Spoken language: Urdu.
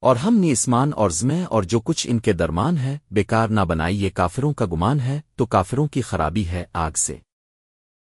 اور ہم نے اسمان اور زمیں اور جو کچھ ان کے درمان ہے بیکار نہ بنائی، یہ کافروں کا گمان ہے، تو کافروں کی خرابی ہے آگ سے۔